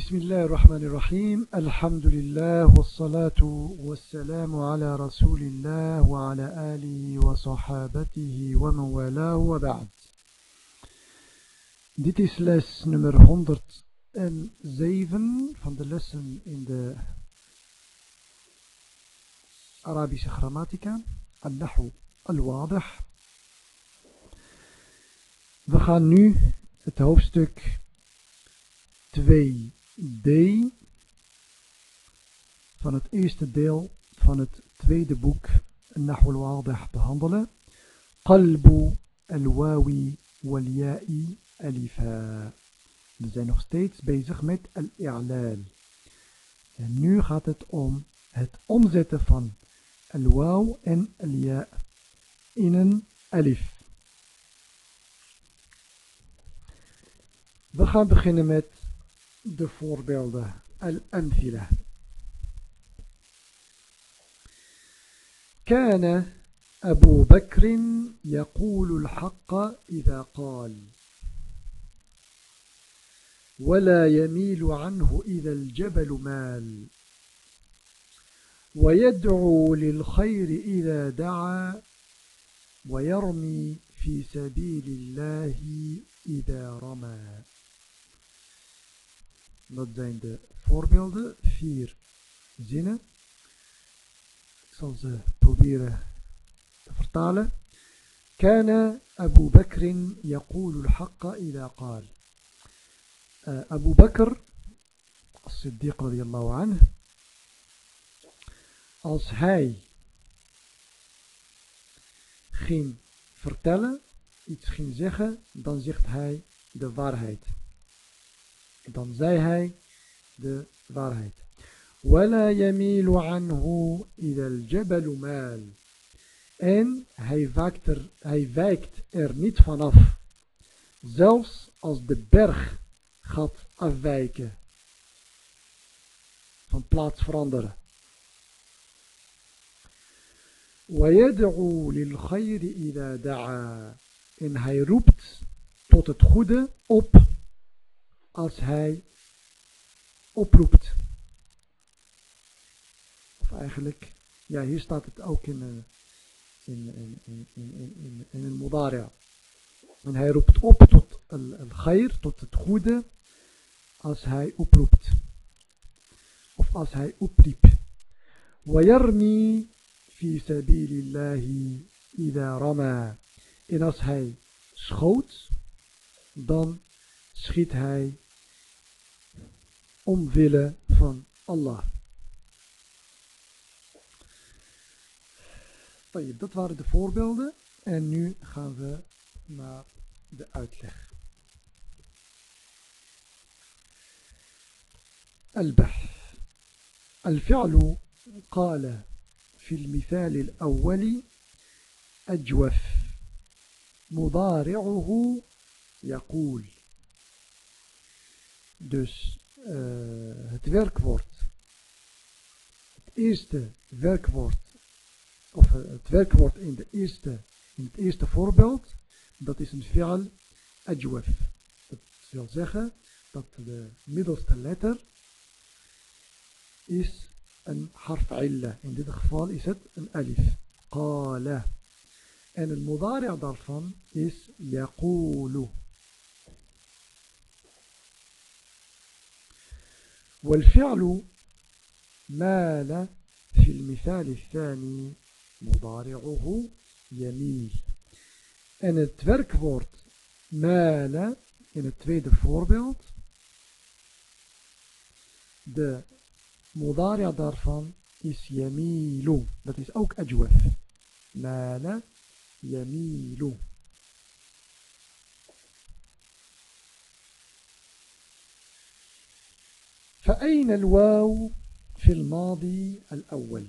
بسم الله الرحمن الرحيم الحمد لله والصلاة والسلام على رسول الله وعلى آله وصحابته ومن والاه وبعد Dit is les nummer 107 van de lessen in de Arabische grammatica, al-Nahu al-Wadih. We gaan nu het hoofdstuk 2 D van het eerste deel van het tweede boek Nahul Wadih behandelen. Qalbu al-wawi wal-ya'i alifa. We zijn nog steeds bezig met al-i'lal. En nu gaat het om het omzetten van al-waw en al-ya in een alif. We gaan beginnen met de voorbeelden. Al-amthila. كان أبو بكر يقول الحق إذا قال ولا يميل عنه إذا الجبل مال ويدعو للخير إذا دعا ويرمي في سبيل الله إذا رمى Dat zijn de voorbeelden, vier zinnen. Ik zal ze proberen te vertalen. كان أبو بكر يقول الحق إذا قال أبو بكر الصديق رضي الله عنه als hij ging vertellen, iets ging zeggen, dan zegt hij de waarheid. dan zei hij de waarheid. ولا يميل عنه إذا الجبل مال en hij wijkt, er, hij wijkt er niet vanaf zelfs als de berg gaat afwijken van plaats veranderen ويدعو للخير إذا دعا en hij roept tot het goede op als hij oproept. Of eigenlijk, ja hier staat het ook in, in, in, in, in, in, in een modaria. En hij roept op tot al-ghair, tot het goede, als hij oproept. Of als hij opriep. وَيَرْمِي فِي سَبِيلِ اللَّهِ إِذَا رَمَى En als hij schoot, dan schiet hij omwille van Allah. Dat waren de voorbeelden en nu gaan we naar de uitleg. البحث الفعل قال في المثال الأول أجوف مضارعه يقول Dus uh, het werkwoord, het eerste werkwoord, of uh, het werkwoord in, de eerste, in het eerste voorbeeld, dat is een fi'al ajwaf. Dat wil zeggen dat de middelste letter is een harf illa. In dit geval is het een alif. Qala. En het mudari' daarvan is yaqulu. والفعل مال في المثال الثاني مضارعه يميل ان التركبورت مال ان التفيد فوربيلت ده مضارع ضرفا is yamilu. Dat is ook ajwaf. Mala yamilu. فأين الواو في الماضي الأول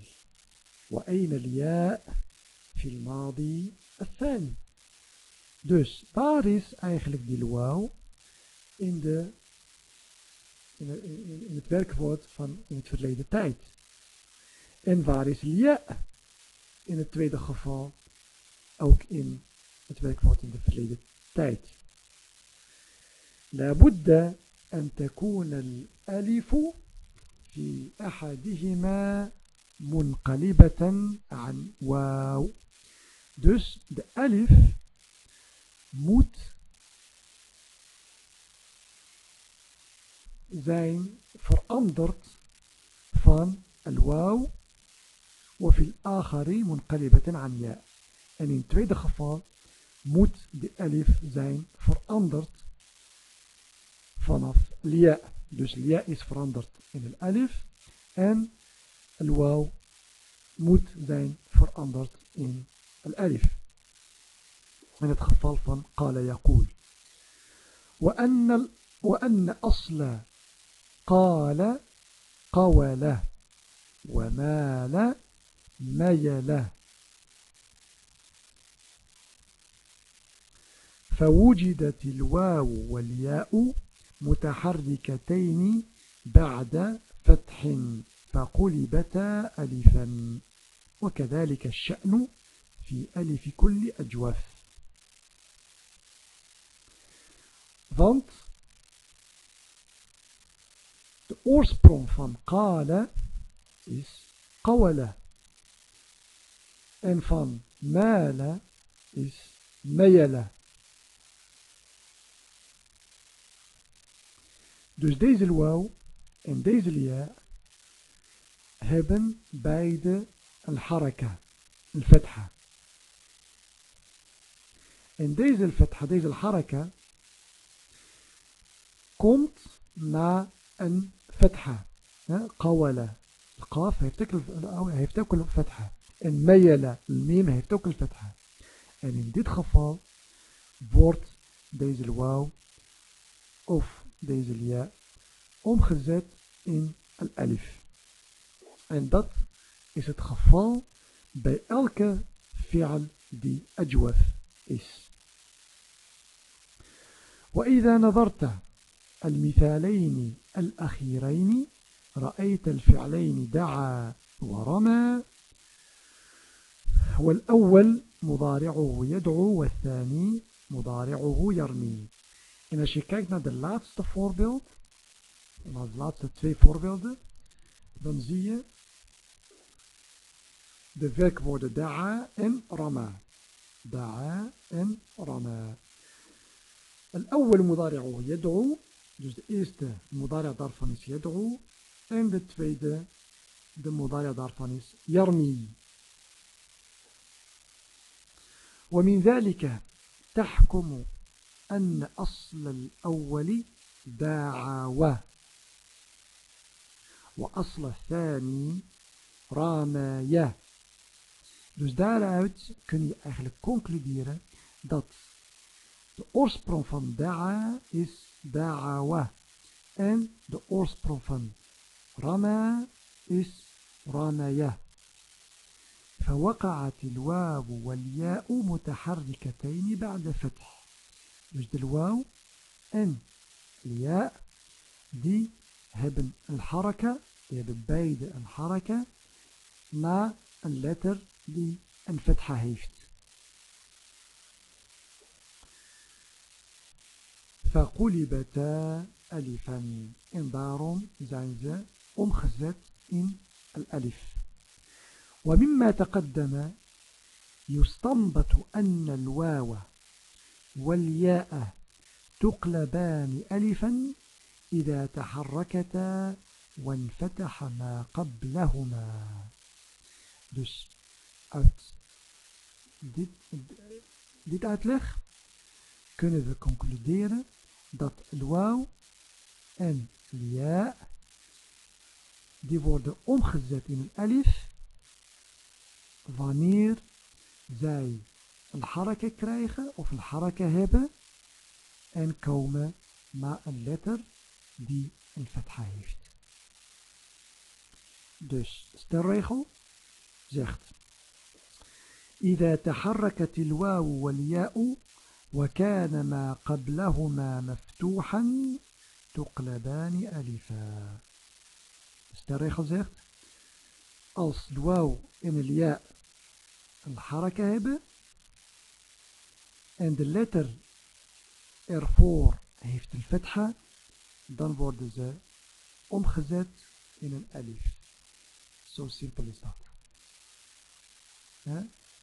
وأين الياء في الماضي الثاني Dus waar is eigenlijk die wauw in, de, in, in, in het werkwoord van in het verleden tijd? En waar is ja in het tweede geval ook in het werkwoord in de verleden tijd? La budda أن تكون الألف في أحدهما منقلبة عن واو. دس الألف موت زين فرأندرت فان الواو وفي الآخر منقلبة عن ياء أن يعني في خفا موت بألف زين فرأندرت vanaf lia. Dus lia is veranderd in een alif en al-waw moet zijn veranderd in الألف من الخفال فان قال يقول وأن, وأن أصل قال قول ومال ميل فوجدت الواو والياء متحركتين بعد فتح فقلبتا ألفا. وكذلك الشأن في ألف كل أجواف want de oorsprong van qala is qawala en van mala is mayala dus deze waw en deze lia hebben beide een haraka, een fetha. En deze fatha, deze haraka, komt na een fatha. Qawala. De qaf heeft ook, een fatha. En mayala, de mim heeft ook een fatha. En in dit geval wordt deze waw of deze lia omgezet in een alif. En dat is het geval bij elke fi'al die ajwaf is. وإذا نظرت المثالين الأخيرين رأيت الفعلين دعا ورمى والأول مضارعه يدعو والثاني مضارعه يرمي En als je kijkt naar de laatste voorbeeld, naar de laatste twee voorbeelden, dan zie je de werkwoorden da'a en rama. Da'a en rama. الأول مضارعه يدعو dus de eerste مضارع daarvan is يدعو en de tweede de مضارع daarvan is يرمي ومن ذلك تحكم أن أصل الأول داعوا وأصل الثاني رامايا Dus daaruit kun je eigenlijk concluderen dat De oorsprong van da'a is da'awa. En de oorsprong van rama is ramaya. فوقعت الواو والياء متحركتين بعد فتح مجد الواو إن. الياء دي هبن الحركة دي هبن بايد الحركة. مع اللتر دي انفتحة هيفت. فقلبتا ألفا ان دارم زانزا امخزت إن الألف. ومما تقدم يستنبط أن الواو والياء تقلبان ألفا إذا تحركتا وانفتح ما قبلهما dus uit dit, dit uitleg kunnen we concluderen dat waw en ja die worden omgezet in een alif wanneer zij een haraka krijgen of een haraka hebben en komen na een letter die een fatha heeft. Dus stelregel zegt إذا تحركت الواو والياء وكان ما قبلهما مفتوحا تقلبان ألفا dus de regel zegt als de wauw en de ja een haraka hebben en de letter ervoor heeft een fetha dan worden ze omgezet in een alif. Zo simpel is dat.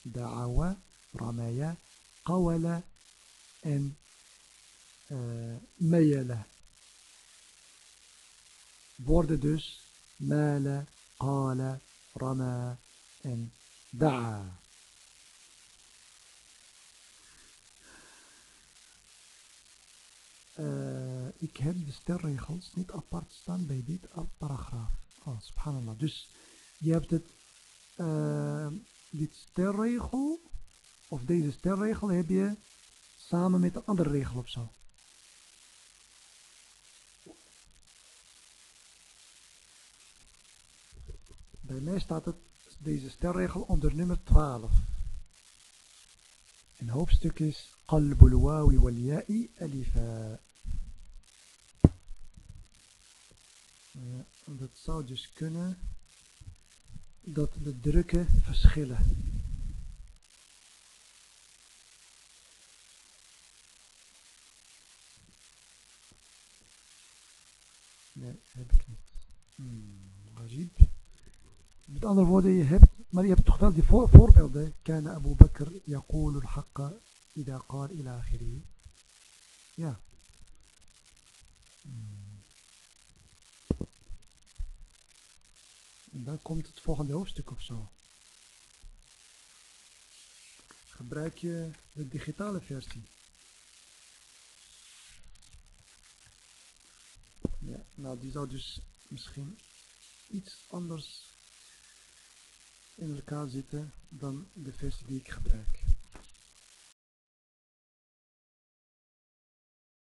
Da'awa, ramaya, qawala en uh, mayala. Worden dus mala, qala, rama en da'a. Ik heb de sterregels niet apart staan bij dit paragraaf. Oh, subhanallah. Dus je hebt het, uh, dit sterregel, of deze sterregel heb je samen met een andere regel of zo. Bij mij staat het, deze sterregel onder nummer 12. En hoofdstuk is Qalbul wawi wal ya'i dat zou dus kunnen dat de drukken verschillen. Nee, heb ik niet. Hmm, Met andere woorden, je hebt, maar je hebt toch wel die voor, voorbeelden. Kana Abu Bakr yaqul al-haqqa ida qaal ila akhiri. Ja. Hmm. En dan komt het volgende hoofdstuk of zo. Gebruik je de digitale versie. Ja, nou die zou dus misschien iets anders in elkaar zitten dan de versie die ik gebruik.